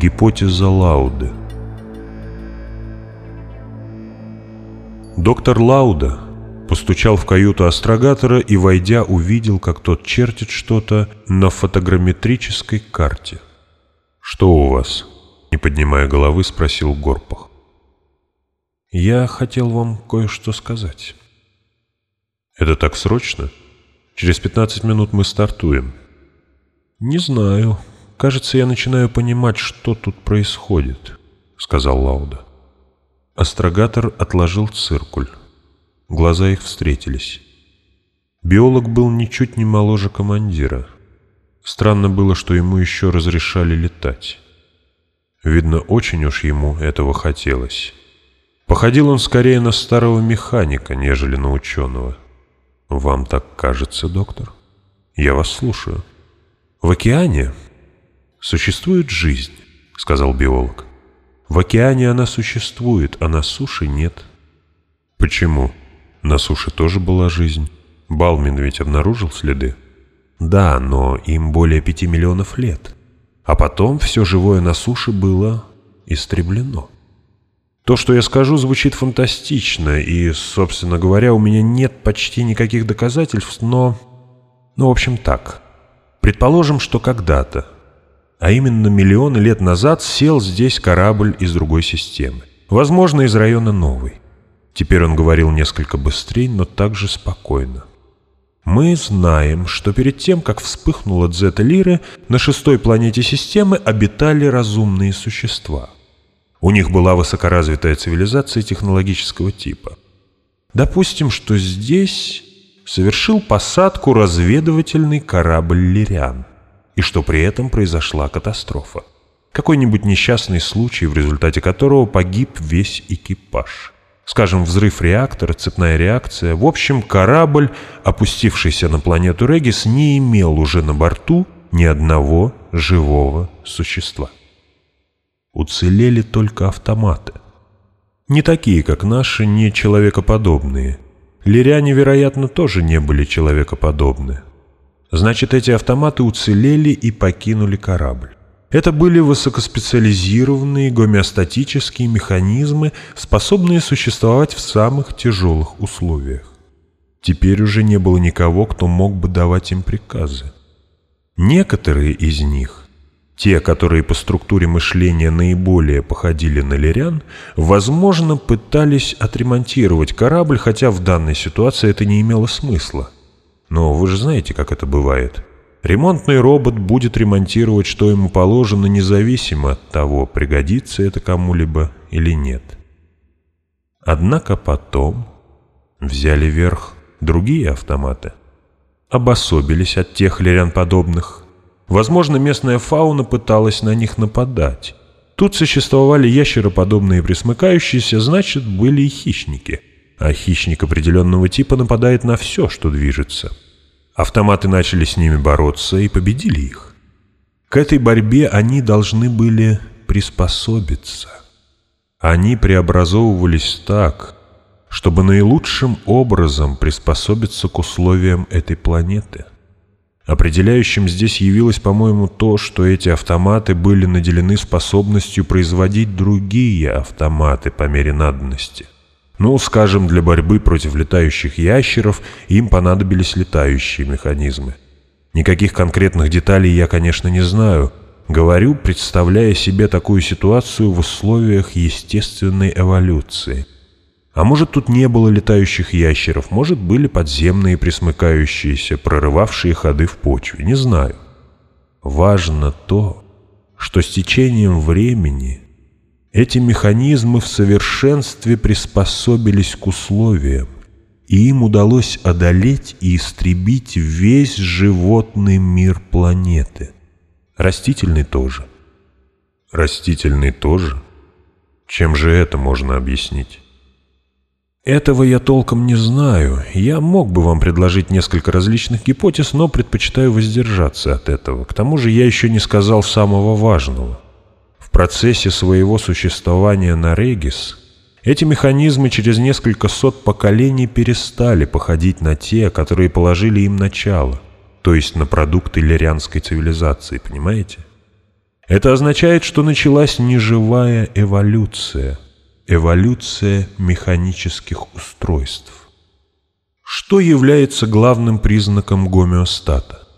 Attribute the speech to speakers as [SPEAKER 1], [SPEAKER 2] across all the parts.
[SPEAKER 1] Гипотеза Лауды Доктор Лауда постучал в каюту астрогатора и, войдя, увидел, как тот чертит что-то на фотограмметрической карте. «Что у вас?» — не поднимая головы, спросил Горпах. «Я хотел вам кое-что сказать». «Это так срочно? Через пятнадцать минут мы стартуем». «Не знаю. Кажется, я начинаю понимать, что тут происходит», — сказал Лауда. Астрогатор отложил циркуль. Глаза их встретились. Биолог был ничуть не моложе командира. Странно было, что ему еще разрешали летать. Видно, очень уж ему этого хотелось. Походил он скорее на старого механика, нежели на ученого. «Вам так кажется, доктор? Я вас слушаю». «В океане существует жизнь», — сказал биолог. «В океане она существует, а на суше нет». «Почему? На суше тоже была жизнь. Балмин ведь обнаружил следы». «Да, но им более пяти миллионов лет. А потом все живое на суше было истреблено». То, что я скажу, звучит фантастично, и, собственно говоря, у меня нет почти никаких доказательств, но... Ну, в общем, так. Предположим, что когда-то, а именно миллионы лет назад, сел здесь корабль из другой системы. Возможно, из района Новой. Теперь он говорил несколько быстрее, но также спокойно. Мы знаем, что перед тем, как вспыхнула Дзета-Лиры, на шестой планете системы обитали разумные существа. У них была высокоразвитая цивилизация технологического типа. Допустим, что здесь совершил посадку разведывательный корабль «Лириан», и что при этом произошла катастрофа. Какой-нибудь несчастный случай, в результате которого погиб весь экипаж. Скажем, взрыв реактора, цепная реакция. В общем, корабль, опустившийся на планету Регис, не имел уже на борту ни одного живого существа. Уцелели только автоматы. Не такие, как наши, не человекоподобные – Лиряне, вероятно, тоже не были человекоподобны. Значит, эти автоматы уцелели и покинули корабль. Это были высокоспециализированные гомеостатические механизмы, способные существовать в самых тяжелых условиях. Теперь уже не было никого, кто мог бы давать им приказы. Некоторые из них те, которые по структуре мышления наиболее походили на лирян, возможно, пытались отремонтировать корабль, хотя в данной ситуации это не имело смысла. Но вы же знаете, как это бывает. Ремонтный робот будет ремонтировать, что ему положено, независимо от того, пригодится это кому-либо или нет. Однако потом взяли верх другие автоматы, обособились от тех лирян подобных, Возможно, местная фауна пыталась на них нападать. Тут существовали ящероподобные присмыкающиеся, значит, были и хищники. А хищник определенного типа нападает на все, что движется. Автоматы начали с ними бороться и победили их. К этой борьбе они должны были приспособиться. Они преобразовывались так, чтобы наилучшим образом приспособиться к условиям этой планеты. Определяющим здесь явилось, по-моему, то, что эти автоматы были наделены способностью производить другие автоматы по мере надобности. Ну, скажем, для борьбы против летающих ящеров им понадобились летающие механизмы. Никаких конкретных деталей я, конечно, не знаю. Говорю, представляя себе такую ситуацию в условиях естественной эволюции – а может, тут не было летающих ящеров, может, были подземные присмыкающиеся, прорывавшие ходы в почве, не знаю. Важно то, что с течением времени эти механизмы в совершенстве приспособились к условиям, и им удалось одолеть и истребить весь животный мир планеты. Растительный тоже. Растительный тоже? Чем же это можно объяснить? Этого я толком не знаю. Я мог бы вам предложить несколько различных гипотез, но предпочитаю воздержаться от этого. К тому же я еще не сказал самого важного. В процессе своего существования на Регис эти механизмы через несколько сот поколений перестали походить на те, которые положили им начало, то есть на продукты лирианской цивилизации, понимаете? Это означает, что началась неживая эволюция, эволюция механических устройств. Что является главным признаком гомеостата?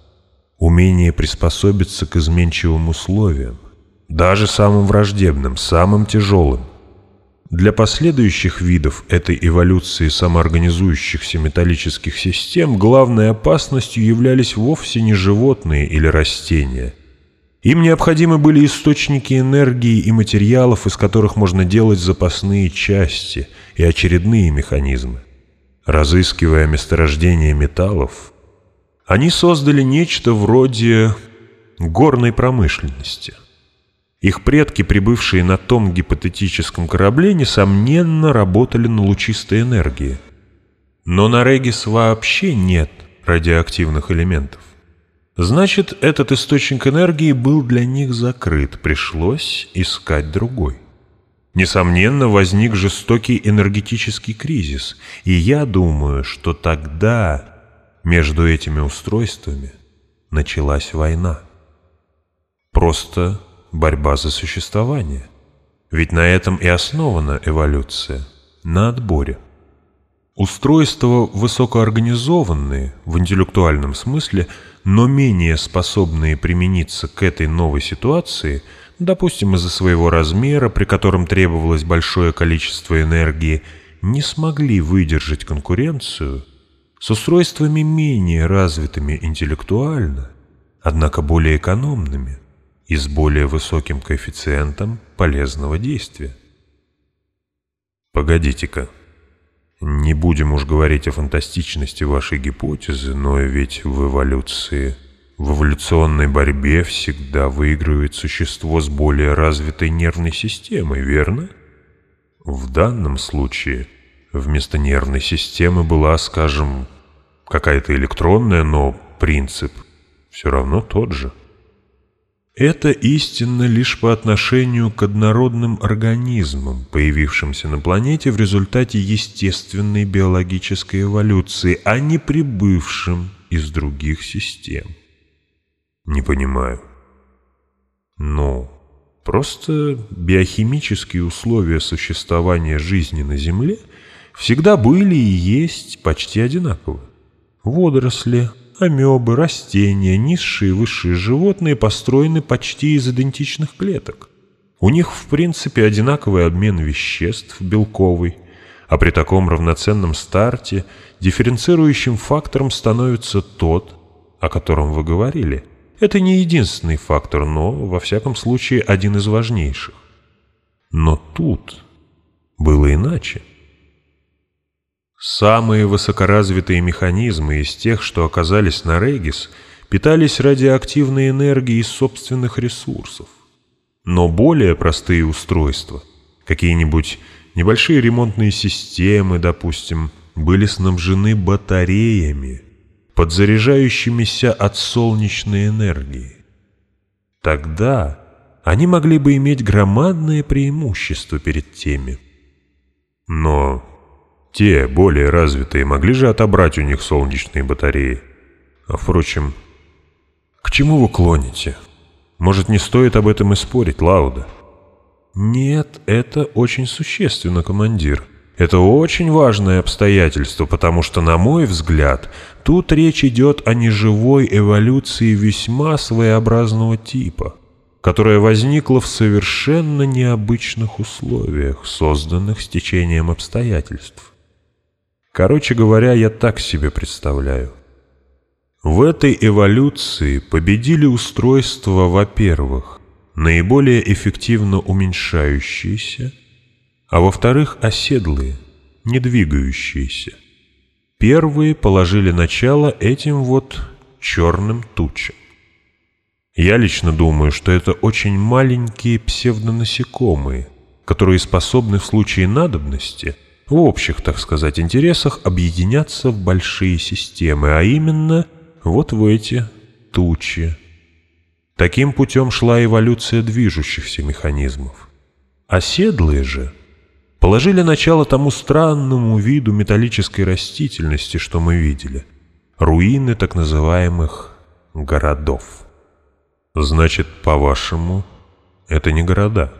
[SPEAKER 1] Умение приспособиться к изменчивым условиям, даже самым враждебным, самым тяжелым. Для последующих видов этой эволюции самоорганизующихся металлических систем главной опасностью являлись вовсе не животные или растения. Им необходимы были источники энергии и материалов, из которых можно делать запасные части и очередные механизмы. Разыскивая месторождение металлов, они создали нечто вроде горной промышленности. Их предки, прибывшие на том гипотетическом корабле, несомненно, работали на лучистой энергии. Но на Регис вообще нет радиоактивных элементов. Значит, этот источник энергии был для них закрыт, пришлось искать другой. Несомненно, возник жестокий энергетический кризис, и я думаю, что тогда между этими устройствами началась война. Просто борьба за существование. Ведь на этом и основана эволюция, на отборе. Устройства высокоорганизованные в интеллектуальном смысле, но менее способные примениться к этой новой ситуации – допустим, из-за своего размера, при котором требовалось большое количество энергии, не смогли выдержать конкуренцию с устройствами менее развитыми интеллектуально, однако более экономными и с более высоким коэффициентом полезного действия. Погодите-ка, не будем уж говорить о фантастичности вашей гипотезы, но ведь в эволюции – в эволюционной борьбе всегда выигрывает существо с более развитой нервной системой, верно? В данном случае вместо нервной системы была, скажем, какая-то электронная, но принцип все равно тот же. Это истинно лишь по отношению к однородным организмам, появившимся на планете в результате естественной биологической эволюции, а не прибывшим из других систем. Не понимаю. Ну, просто биохимические условия существования жизни на Земле всегда были и есть почти одинаковы. Водоросли, амебы, растения, низшие и высшие животные построены почти из идентичных клеток. У них, в принципе, одинаковый обмен веществ, белковый, а при таком равноценном старте дифференцирующим фактором становится тот, о котором вы говорили – это не единственный фактор, но, во всяком случае, один из важнейших. Но тут было иначе. Самые высокоразвитые механизмы из тех, что оказались на Регис, питались радиоактивной энергией из собственных ресурсов. Но более простые устройства, какие-нибудь небольшие ремонтные системы, допустим, были снабжены батареями – подзаряжающимися от солнечной энергии. Тогда они могли бы иметь громадное преимущество перед теми. Но те, более развитые, могли же отобрать у них солнечные батареи. А впрочем, к чему вы клоните? Может, не стоит об этом и спорить, Лауда? Нет, это очень существенно, командир. Это очень важное обстоятельство, потому что, на мой взгляд, тут речь идет о неживой эволюции весьма своеобразного типа, которая возникла в совершенно необычных условиях, созданных с течением обстоятельств. Короче говоря, я так себе представляю. В этой эволюции победили устройства, во-первых, наиболее эффективно уменьшающиеся – а во-вторых, оседлые, не двигающиеся. Первые положили начало этим вот черным тучам. Я лично думаю, что это очень маленькие псевдонасекомые, которые способны в случае надобности, в общих, так сказать, интересах, объединяться в большие системы, а именно вот в эти тучи. Таким путем шла эволюция движущихся механизмов. Оседлые же — положили начало тому странному виду металлической растительности, что мы видели. Руины так называемых городов. Значит, по-вашему, Это не города.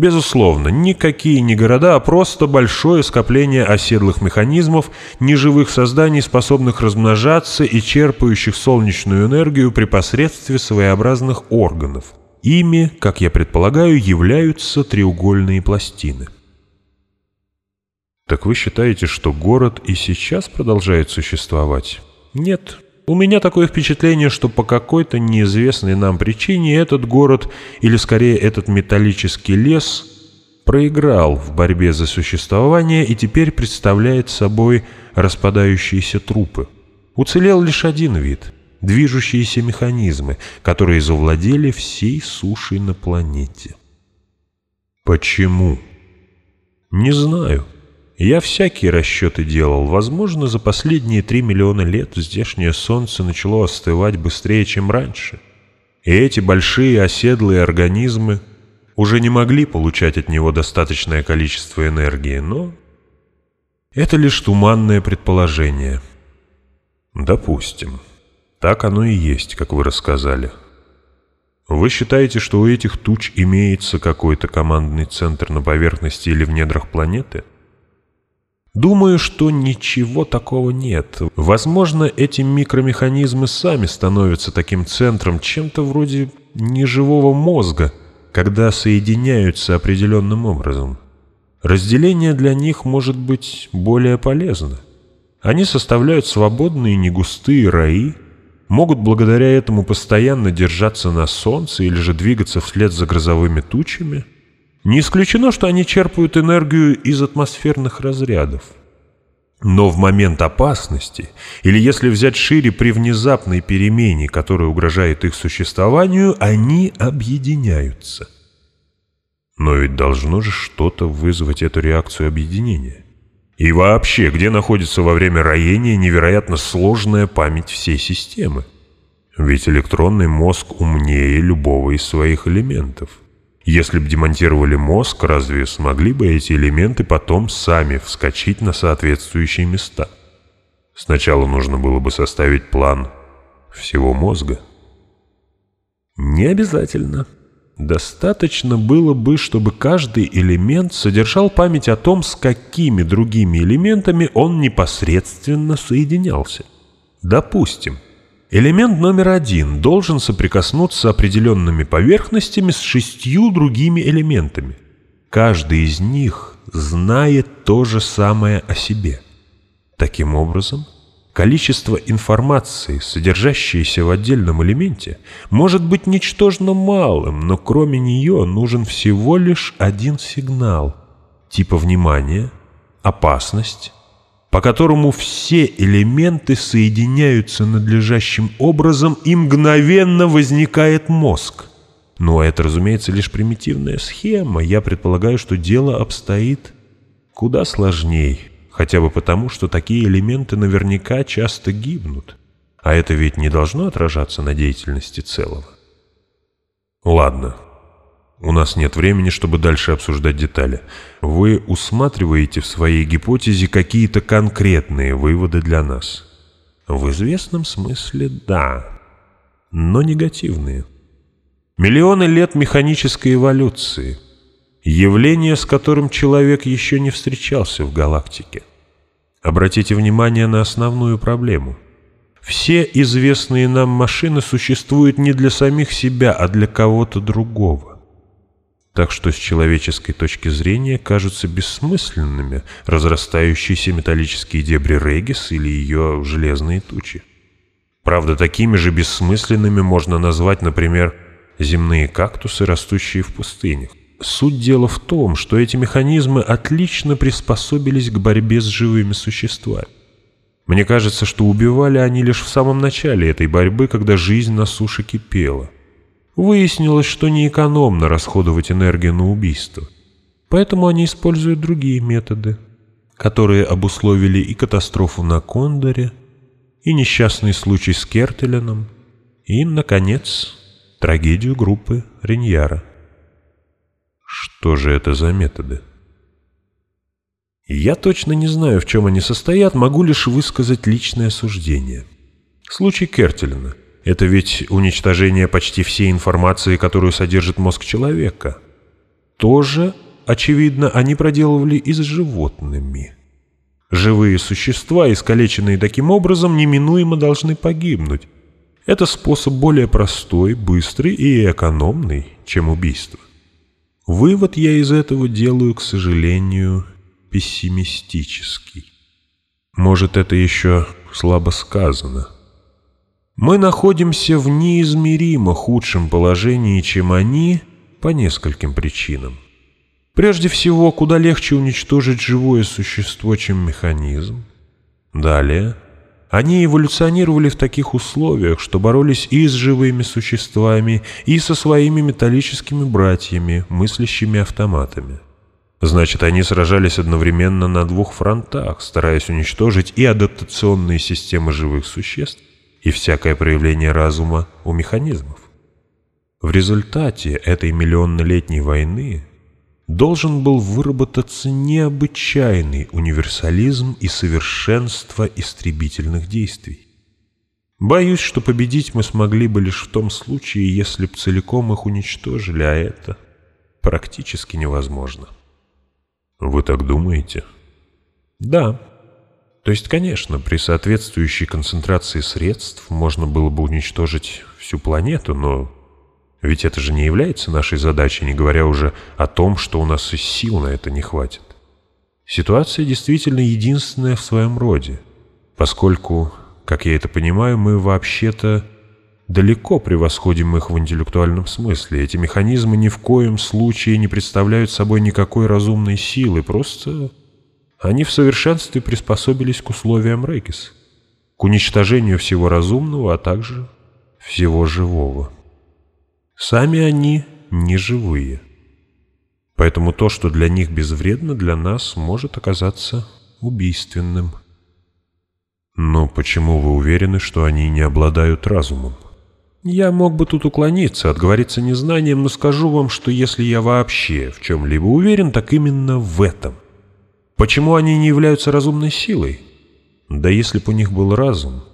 [SPEAKER 1] Безусловно, никакие не города, а просто большое скопление оседлых механизмов, неживых созданий, способных размножаться и черпающих солнечную энергию при посредстве своеобразных органов. Ими, как я предполагаю, являются треугольные пластины. Так вы считаете, что город и сейчас продолжает существовать? Нет. У меня такое впечатление, что по какой-то неизвестной нам причине этот город, или скорее этот металлический лес, проиграл в борьбе за существование и теперь представляет собой распадающиеся трупы. Уцелел лишь один вид — движущиеся механизмы, которые завладели всей сушей на планете. Почему? Не знаю. Я всякие расчеты делал. Возможно, за последние три миллиона лет здешнее солнце начало остывать быстрее, чем раньше. И эти большие оседлые организмы уже не могли получать от него достаточное количество энергии, но это лишь туманное предположение. Допустим. Так оно и есть, как вы рассказали. Вы считаете, что у этих туч имеется какой-то командный центр на поверхности или в недрах планеты? — Думаю, что ничего такого нет. Возможно, эти микромеханизмы сами становятся таким центром, чем-то вроде неживого мозга, когда соединяются определенным образом. Разделение для них может быть более полезно. Они составляют свободные негустые раи, могут благодаря этому постоянно держаться на солнце или же двигаться вслед за грозовыми тучами – не исключено, что они черпают энергию из атмосферных разрядов. Но в момент опасности, или если взять шире при внезапной перемене, которая угрожает их существованию, они объединяются. Но ведь должно же что-то вызвать эту реакцию объединения. И вообще, где находится во время роения невероятно сложная память всей системы? Ведь электронный мозг умнее любого из своих элементов. Если бы демонтировали мозг, разве смогли бы эти элементы потом сами вскочить на соответствующие места? Сначала нужно было бы составить план всего мозга. Не обязательно. Достаточно было бы, чтобы каждый элемент содержал память о том, с какими другими элементами он непосредственно соединялся. Допустим, Элемент номер один должен соприкоснуться определенными поверхностями с шестью другими элементами. Каждый из них знает то же самое о себе. Таким образом, количество информации, содержащейся в отдельном элементе, может быть ничтожно малым, но кроме нее нужен всего лишь один сигнал типа внимания, опасность по которому все элементы соединяются надлежащим образом и мгновенно возникает мозг. Но это, разумеется, лишь примитивная схема. Я предполагаю, что дело обстоит куда сложнее, хотя бы потому, что такие элементы наверняка часто гибнут. А это ведь не должно отражаться на деятельности целого. Ладно, у нас нет времени, чтобы дальше обсуждать детали. Вы усматриваете в своей гипотезе какие-то конкретные выводы для нас? В известном смысле да, но негативные. Миллионы лет механической эволюции. Явление, с которым человек еще не встречался в галактике. Обратите внимание на основную проблему. Все известные нам машины существуют не для самих себя, а для кого-то другого так что с человеческой точки зрения кажутся бессмысленными разрастающиеся металлические дебри Регис или ее железные тучи. Правда, такими же бессмысленными можно назвать, например, земные кактусы, растущие в пустынях. Суть дела в том, что эти механизмы отлично приспособились к борьбе с живыми существами. Мне кажется, что убивали они лишь в самом начале этой борьбы, когда жизнь на суше кипела – Выяснилось, что неэкономно расходовать энергию на убийство, поэтому они используют другие методы, которые обусловили и катастрофу на Кондоре, и несчастный случай с Кертеленом, и, наконец, трагедию группы Риньяра. Что же это за методы? Я точно не знаю, в чем они состоят, могу лишь высказать личное суждение. Случай Кертелена – Это ведь уничтожение почти всей информации, которую содержит мозг человека. Тоже, очевидно, они проделывали и с животными. Живые существа, искалеченные таким образом, неминуемо должны погибнуть. Это способ более простой, быстрый и экономный, чем убийство. Вывод я из этого делаю, к сожалению, пессимистический. Может, это еще слабо сказано. Мы находимся в неизмеримо худшем положении, чем они, по нескольким причинам. Прежде всего, куда легче уничтожить живое существо, чем механизм. Далее, они эволюционировали в таких условиях, что боролись и с живыми существами, и со своими металлическими братьями, мыслящими автоматами. Значит, они сражались одновременно на двух фронтах, стараясь уничтожить и адаптационные системы живых существ, и всякое проявление разума у механизмов. В результате этой миллионнолетней войны должен был выработаться необычайный универсализм и совершенство истребительных действий. Боюсь, что победить мы смогли бы лишь в том случае, если б целиком их уничтожили, а это практически невозможно. Вы так думаете? Да. То есть, конечно, при соответствующей концентрации средств можно было бы уничтожить всю планету, но ведь это же не является нашей задачей, не говоря уже о том, что у нас и сил на это не хватит. Ситуация действительно единственная в своем роде, поскольку, как я это понимаю, мы вообще-то далеко превосходим их в интеллектуальном смысле. Эти механизмы ни в коем случае не представляют собой никакой разумной силы, просто они в совершенстве приспособились к условиям Рейкис, к уничтожению всего разумного, а также всего живого. Сами они не живые. Поэтому то, что для них безвредно, для нас может оказаться убийственным. Но почему вы уверены, что они не обладают разумом? Я мог бы тут уклониться, отговориться незнанием, но скажу вам, что если я вообще в чем-либо уверен, так именно в этом. Почему они не являются разумной силой? Да если бы у них был разум,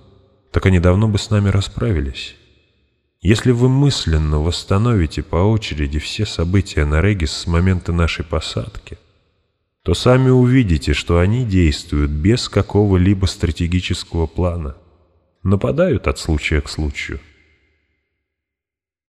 [SPEAKER 1] так они давно бы с нами расправились. Если вы мысленно восстановите по очереди все события на Регис с момента нашей посадки, то сами увидите, что они действуют без какого-либо стратегического плана, нападают от случая к случаю –